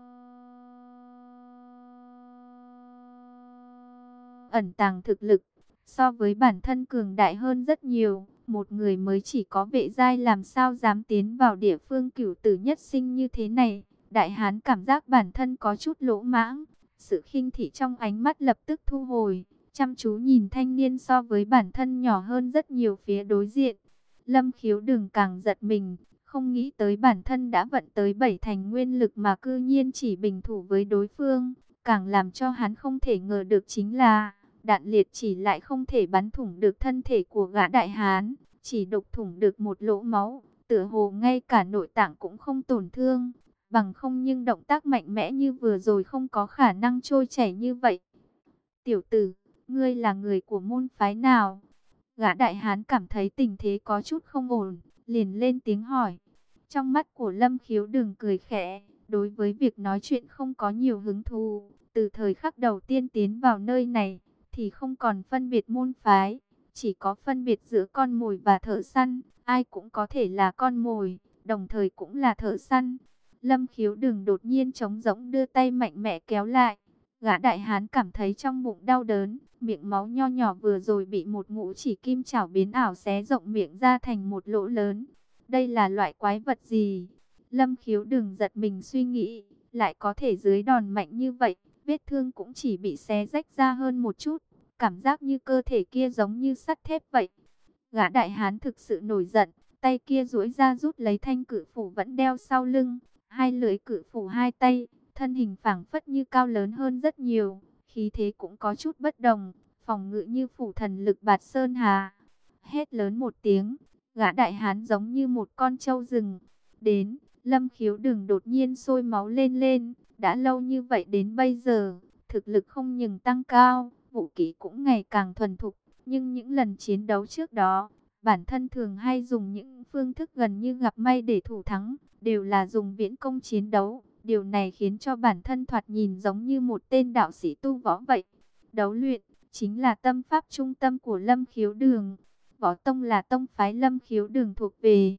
ẩn tàng thực lực, so với bản thân cường đại hơn rất nhiều. Một người mới chỉ có vệ giai làm sao dám tiến vào địa phương cửu tử nhất sinh như thế này. Đại hán cảm giác bản thân có chút lỗ mãng. Sự khinh thị trong ánh mắt lập tức thu hồi. Chăm chú nhìn thanh niên so với bản thân nhỏ hơn rất nhiều phía đối diện. Lâm khiếu đừng càng giật mình. Không nghĩ tới bản thân đã vận tới bảy thành nguyên lực mà cư nhiên chỉ bình thủ với đối phương. Càng làm cho hắn không thể ngờ được chính là đạn liệt chỉ lại không thể bắn thủng được thân thể của gã đại hán, chỉ đục thủng được một lỗ máu, tựa hồ ngay cả nội tạng cũng không tổn thương, bằng không nhưng động tác mạnh mẽ như vừa rồi không có khả năng trôi chảy như vậy. Tiểu tử, ngươi là người của môn phái nào? Gã đại hán cảm thấy tình thế có chút không ổn, liền lên tiếng hỏi. Trong mắt của Lâm Khiếu đừng cười khẽ, đối với việc nói chuyện không có nhiều hứng thú. Từ thời khắc đầu tiên tiến vào nơi này, thì không còn phân biệt môn phái, chỉ có phân biệt giữa con mồi và thợ săn, ai cũng có thể là con mồi, đồng thời cũng là thợ săn. Lâm khiếu đừng đột nhiên trống rỗng đưa tay mạnh mẽ kéo lại. Gã đại hán cảm thấy trong bụng đau đớn, miệng máu nho nhỏ vừa rồi bị một ngũ chỉ kim chảo biến ảo xé rộng miệng ra thành một lỗ lớn. Đây là loại quái vật gì? Lâm khiếu đừng giật mình suy nghĩ, lại có thể dưới đòn mạnh như vậy, vết thương cũng chỉ bị xé rách ra hơn một chút. Cảm giác như cơ thể kia giống như sắt thép vậy. Gã đại hán thực sự nổi giận, tay kia duỗi ra rút lấy thanh cử phủ vẫn đeo sau lưng, hai lưỡi cử phủ hai tay, thân hình phảng phất như cao lớn hơn rất nhiều, khí thế cũng có chút bất đồng, phòng ngự như phủ thần lực bạt sơn hà. Hét lớn một tiếng, gã đại hán giống như một con trâu rừng. Đến, lâm khiếu đừng đột nhiên sôi máu lên lên, đã lâu như vậy đến bây giờ, thực lực không ngừng tăng cao, vũ kỹ cũng ngày càng thuần thục, nhưng những lần chiến đấu trước đó, bản thân thường hay dùng những phương thức gần như gặp may để thủ thắng, đều là dùng viễn công chiến đấu. Điều này khiến cho bản thân thoạt nhìn giống như một tên đạo sĩ tu võ vậy. Đấu luyện, chính là tâm pháp trung tâm của lâm khiếu đường. Võ tông là tông phái lâm khiếu đường thuộc về.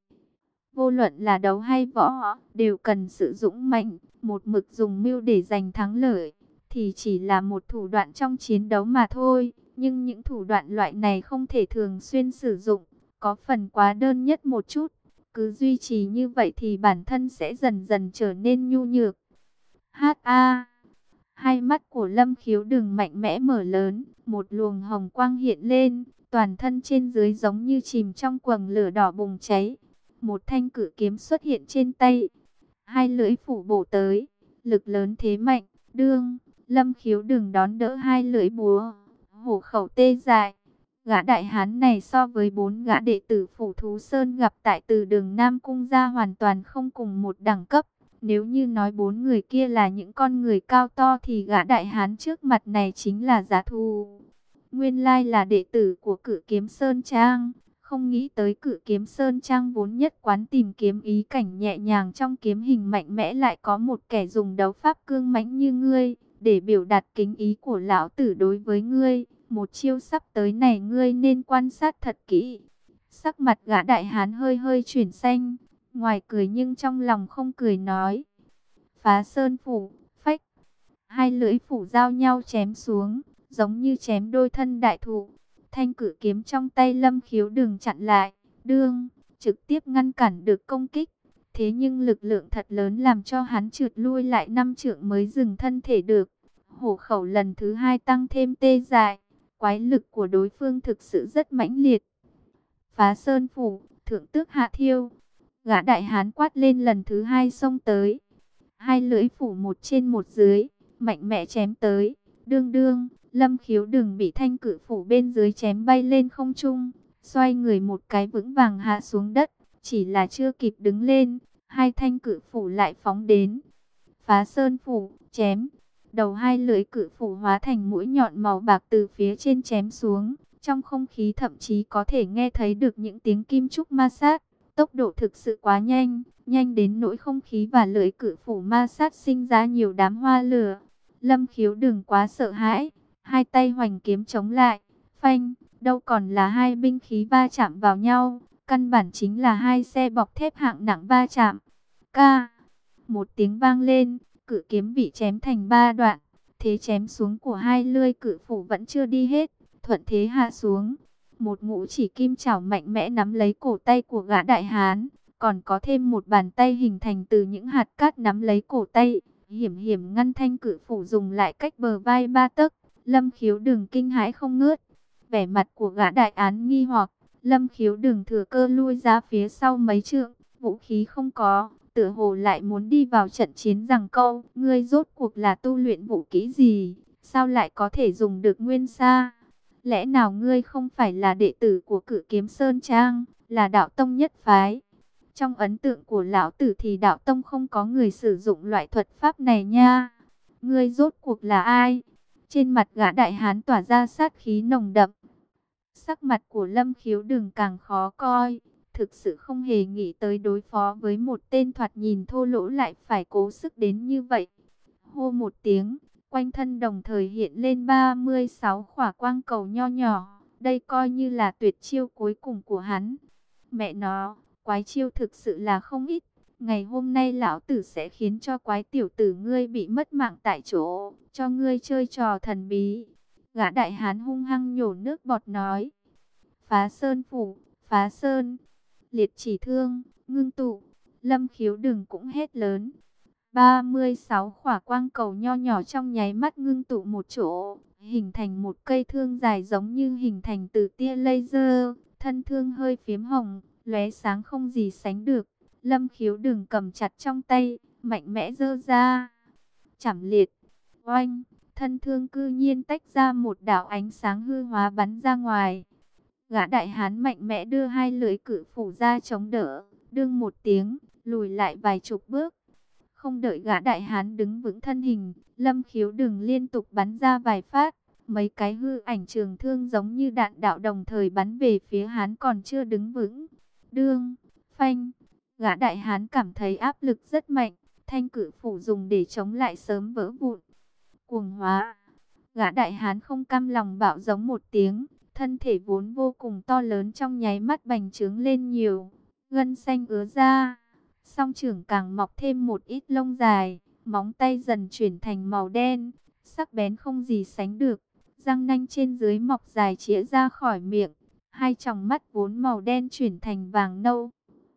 Vô luận là đấu hay võ, đều cần sự dũng mạnh, một mực dùng mưu để giành thắng lợi, thì chỉ là một thủ đoạn trong chiến đấu mà thôi. Nhưng những thủ đoạn loại này không thể thường xuyên sử dụng, có phần quá đơn nhất một chút. Cứ duy trì như vậy thì bản thân sẽ dần dần trở nên nhu nhược. Ha a. Hai mắt của Lâm Khiếu đừng mạnh mẽ mở lớn, một luồng hồng quang hiện lên, toàn thân trên dưới giống như chìm trong quầng lửa đỏ bùng cháy. Một thanh cử kiếm xuất hiện trên tay, hai lưỡi phủ bổ tới, lực lớn thế mạnh, đương, Lâm Khiếu đừng đón đỡ hai lưỡi búa, hổ khẩu tê dại. Gã đại hán này so với bốn gã đệ tử phủ thú sơn gặp tại từ đường Nam Cung ra hoàn toàn không cùng một đẳng cấp. Nếu như nói bốn người kia là những con người cao to thì gã đại hán trước mặt này chính là giá thu. Nguyên lai là đệ tử của cử kiếm Sơn Trang. Không nghĩ tới cử kiếm Sơn Trang vốn nhất quán tìm kiếm ý cảnh nhẹ nhàng trong kiếm hình mạnh mẽ lại có một kẻ dùng đấu pháp cương mãnh như ngươi. Để biểu đạt kính ý của lão tử đối với ngươi, một chiêu sắp tới này ngươi nên quan sát thật kỹ. Sắc mặt gã đại hán hơi hơi chuyển xanh, ngoài cười nhưng trong lòng không cười nói. Phá sơn phủ, phách, hai lưỡi phủ giao nhau chém xuống, giống như chém đôi thân đại thụ. Thanh cử kiếm trong tay lâm khiếu đừng chặn lại, đương, trực tiếp ngăn cản được công kích. Thế nhưng lực lượng thật lớn làm cho hắn trượt lui lại năm trượng mới dừng thân thể được. Hổ khẩu lần thứ hai tăng thêm tê dại. Quái lực của đối phương thực sự rất mãnh liệt. Phá sơn phủ, thượng tước hạ thiêu. Gã đại hán quát lên lần thứ hai xông tới. Hai lưỡi phủ một trên một dưới, mạnh mẽ chém tới. Đương đương, lâm khiếu đừng bị thanh cử phủ bên dưới chém bay lên không trung. Xoay người một cái vững vàng hạ xuống đất. Chỉ là chưa kịp đứng lên, hai thanh cử phủ lại phóng đến. Phá sơn phủ, chém. Đầu hai lưỡi cự phủ hóa thành mũi nhọn màu bạc từ phía trên chém xuống. Trong không khí thậm chí có thể nghe thấy được những tiếng kim trúc ma sát. Tốc độ thực sự quá nhanh, nhanh đến nỗi không khí và lưỡi cự phủ ma sát sinh ra nhiều đám hoa lửa. Lâm khiếu đừng quá sợ hãi, hai tay hoành kiếm chống lại, phanh, đâu còn là hai binh khí va chạm vào nhau, căn bản chính là hai xe bọc thép hạng nặng va chạm. Ca, một tiếng vang lên, cự kiếm bị chém thành ba đoạn. Thế chém xuống của hai lươi cự phủ vẫn chưa đi hết, thuận thế hạ xuống. Một ngũ chỉ kim chảo mạnh mẽ nắm lấy cổ tay của gã đại hán, còn có thêm một bàn tay hình thành từ những hạt cát nắm lấy cổ tay, hiểm hiểm ngăn thanh cự phủ dùng lại cách bờ vai ba tấc. Lâm khiếu đừng kinh hãi không ngớt, vẻ mặt của gã đại án nghi hoặc, lâm khiếu đừng thừa cơ lui ra phía sau mấy trượng, vũ khí không có, tựa hồ lại muốn đi vào trận chiến rằng câu, ngươi rốt cuộc là tu luyện vũ kỹ gì, sao lại có thể dùng được nguyên sa? Lẽ nào ngươi không phải là đệ tử của cử kiếm Sơn Trang, là đạo tông nhất phái? Trong ấn tượng của lão tử thì đạo tông không có người sử dụng loại thuật pháp này nha. Ngươi rốt cuộc là ai? Trên mặt gã đại hán tỏa ra sát khí nồng đậm. Sắc mặt của lâm khiếu đừng càng khó coi thực sự không hề nghĩ tới đối phó với một tên thoạt nhìn thô lỗ lại phải cố sức đến như vậy. Hô một tiếng, quanh thân đồng thời hiện lên 36 khỏa quang cầu nho nhỏ, đây coi như là tuyệt chiêu cuối cùng của hắn. Mẹ nó, quái chiêu thực sự là không ít, Ngày hôm nay lão tử sẽ khiến cho quái tiểu tử ngươi bị mất mạng tại chỗ, cho ngươi chơi trò thần bí. Gã đại hán hung hăng nhổ nước bọt nói. Phá sơn phủ, phá sơn, liệt chỉ thương, ngưng tụ, lâm khiếu đừng cũng hết lớn. 36 khỏa quang cầu nho nhỏ trong nháy mắt ngưng tụ một chỗ, hình thành một cây thương dài giống như hình thành từ tia laser, thân thương hơi phiếm hồng, lóe sáng không gì sánh được. Lâm khiếu đừng cầm chặt trong tay, mạnh mẽ dơ ra. Chảm liệt, oanh, thân thương cư nhiên tách ra một đạo ánh sáng hư hóa bắn ra ngoài. Gã đại hán mạnh mẽ đưa hai lưỡi cự phủ ra chống đỡ, đương một tiếng, lùi lại vài chục bước. Không đợi gã đại hán đứng vững thân hình, lâm khiếu đừng liên tục bắn ra vài phát. Mấy cái hư ảnh trường thương giống như đạn đạo đồng thời bắn về phía hán còn chưa đứng vững. Đương, phanh, gã đại hán cảm thấy áp lực rất mạnh. Thanh cự phủ dùng để chống lại sớm vỡ vụn. Cuồng hóa, gã đại hán không cam lòng bạo giống một tiếng. Thân thể vốn vô cùng to lớn trong nháy mắt bành trướng lên nhiều. Gân xanh ứa ra song trưởng càng mọc thêm một ít lông dài, móng tay dần chuyển thành màu đen, sắc bén không gì sánh được, răng nanh trên dưới mọc dài chĩa ra khỏi miệng, hai tròng mắt vốn màu đen chuyển thành vàng nâu,